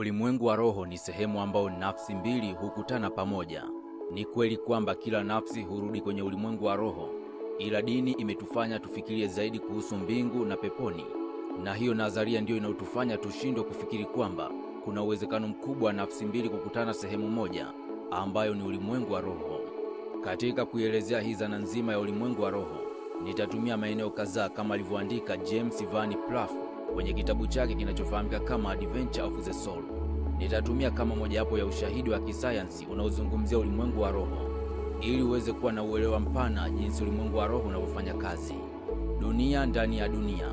Ulimwengu wa roho ni sehemu ambao nafsi mbili hukutana pamoja. Ni kweli kwamba kila nafsi hurudi kwenye ulimwengu wa roho, ila dini imetufanya tufikirie zaidi kuhusu mbingu na peponi, na hiyo nadharia ndiyo inayotufanya tushindwe kufikiri kwamba kuna uwezekano mkubwa wa nafsi mbili kukutana sehemu moja, ambayo ni ulimwengu wa roho. Katika kuielezea hii dhana nzima ya ulimwengu wa roho, nitatumia maeneo kadhaa kama alivyoandika James Van Plaff kwenye kitabu chake kinachofahamika kama Adventure of the Soul. Nitatumia kama mojawapo ya ushahidi wa kisayansi unaozungumzia ulimwengu wa roho ili uweze kuwa na uelewa mpana jinsi ulimwengu wa roho unavyofanya kazi. Dunia ndani ya dunia,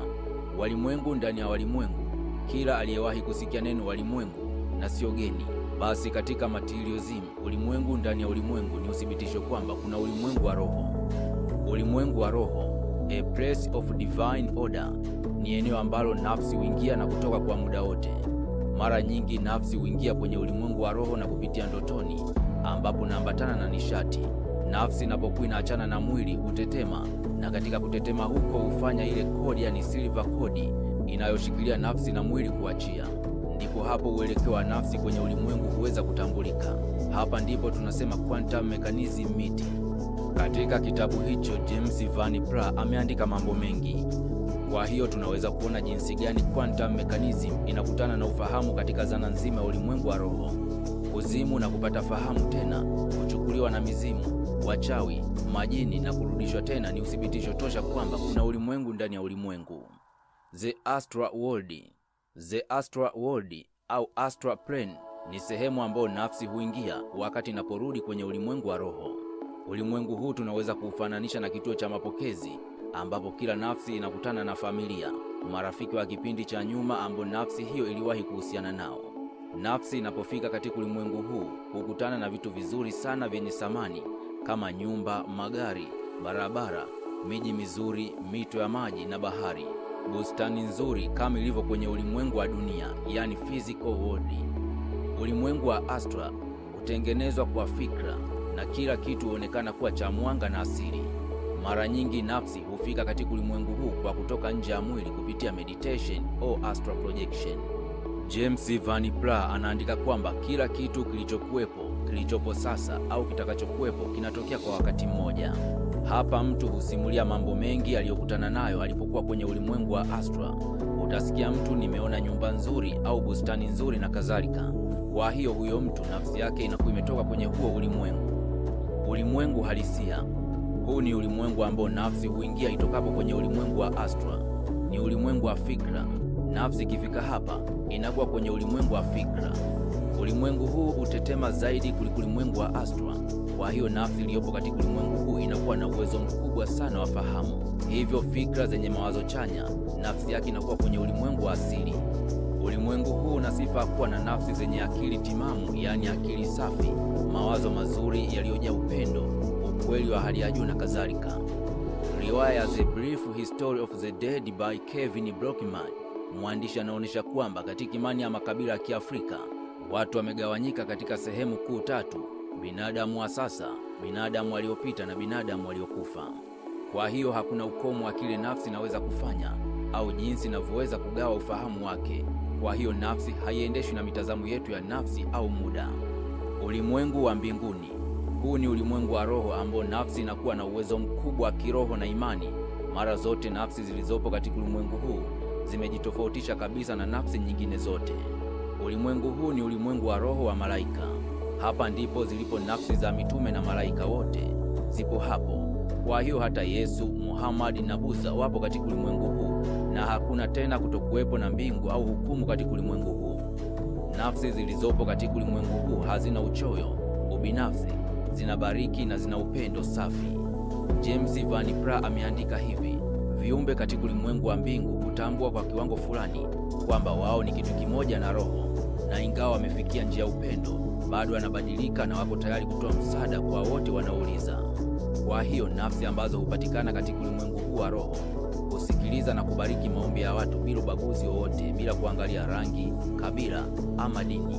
walimwengu ndani ya walimwengu. Kila aliyewahi kusikia neno walimwengu na sio geni, basi katika materialism, ulimwengu ndani ya ulimwengu ni uthibitisho kwamba kuna ulimwengu wa roho. Ulimwengu wa roho, a place of divine order, ni eneo ambalo nafsi huingia na kutoka kwa muda wote. Mara nyingi nafsi huingia kwenye ulimwengu wa roho na kupitia ndotoni, ambapo naambatana na nishati. Nafsi inapokuwa inaachana na mwili hutetema, na katika kutetema huko hufanya ile kodi, yani silver kodi inayoshikilia nafsi na mwili kuachia. Ndipo hapo uelekeo wa nafsi kwenye ulimwengu huweza kutambulika. Hapa ndipo tunasema quantum mechanism meeting. Katika kitabu hicho James Van Praagh ameandika mambo mengi. Kwa hiyo tunaweza kuona jinsi gani quantum mechanism inakutana na ufahamu katika zana nzima ya ulimwengu wa roho. Kuzimu na kupata fahamu tena, kuchukuliwa na mizimu, wachawi, majini na kurudishwa tena ni uthibitisho tosha kwamba kuna ulimwengu ndani ya ulimwengu. The astral world. The astral world au astral plane ni sehemu ambayo nafsi huingia wakati inaporudi kwenye ulimwengu wa roho. Ulimwengu huu tunaweza kuufananisha na kituo cha mapokezi ambapo kila nafsi inakutana na familia, marafiki wa kipindi cha nyuma ambao nafsi hiyo iliwahi kuhusiana nao. Nafsi inapofika katika ulimwengu huu hukutana na vitu vizuri sana vyenye samani kama nyumba, magari, barabara, miji mizuri, mito ya maji na bahari, bustani nzuri kama ilivyo kwenye ulimwengu wa dunia, yani physical world. Ulimwengu wa astra hutengenezwa kwa fikra na kila kitu huonekana kuwa cha mwanga na asili. Mara nyingi nafsi hufika katika ulimwengu huu kwa kutoka nje ya mwili kupitia meditation au astral projection. James Van Pla anaandika kwamba kila kitu kilichokuwepo, kilichopo sasa au kitakachokuwepo kinatokea kwa wakati mmoja. Hapa mtu husimulia mambo mengi aliyokutana nayo alipokuwa kwenye ulimwengu wa astra. Utasikia mtu nimeona nyumba nzuri au bustani nzuri na kadhalika. Kwa hiyo huyo mtu nafsi yake inakuwa imetoka kwenye huo ulimwengu. Ulimwengu halisia huu ni ulimwengu ambao nafsi huingia itokapo kwenye ulimwengu wa astra. Ni ulimwengu wa fikra. Nafsi ikifika hapa inakuwa kwenye ulimwengu wa fikra. Ulimwengu huu hutetema zaidi kuliko ulimwengu wa astra. Kwa hiyo nafsi iliyopo katika ulimwengu huu inakuwa na uwezo mkubwa sana wa fahamu, hivyo fikra zenye mawazo chanya, nafsi yake inakuwa kwenye ulimwengu wa asili. Ulimwengu huu una sifa kuwa na nafsi zenye akili timamu, yaani akili safi, mawazo mazuri yaliyojaa upendo ukweli wa hali ya juu na kadhalika. Riwaya The Brief History of the Dead by Kevin Brockman, mwandishi anaonyesha kwamba katika imani ya makabila ya Kiafrika watu wamegawanyika katika sehemu kuu tatu: binadamu wa sasa, binadamu waliopita na binadamu waliokufa. Kwa hiyo hakuna ukomo wa kile nafsi inaweza kufanya au jinsi inavyoweza kugawa ufahamu wake. Kwa hiyo nafsi haiendeshwi na mitazamo yetu ya nafsi au muda. Ulimwengu wa mbinguni huu ni ulimwengu wa roho ambao nafsi inakuwa na uwezo mkubwa wa kiroho na imani. Mara zote nafsi zilizopo katika ulimwengu huu zimejitofautisha kabisa na nafsi nyingine zote. Ulimwengu huu ni ulimwengu wa roho wa malaika. Hapa ndipo zilipo nafsi za mitume na malaika wote zipo hapo. Kwa hiyo hata Yesu, Muhammad na Buza wapo katika ulimwengu huu, na hakuna tena kutokuwepo na mbingu au hukumu katika ulimwengu huu. Nafsi zilizopo katika ulimwengu huu hazina uchoyo, ubinafsi zinabariki na zina upendo safi. James Van Pra ameandika hivi: viumbe katika ulimwengu wa mbingu hutambua kwa kiwango fulani kwamba wao ni kitu kimoja na roho, na ingawa wamefikia njia ya upendo, bado wanabadilika na wako tayari kutoa msaada kwa wote wanaouliza. Kwa hiyo nafsi ambazo hupatikana katika ulimwengu huu wa roho kusikiliza na kubariki maombi ya watu bila ubaguzi wowote, bila kuangalia rangi, kabila ama dini.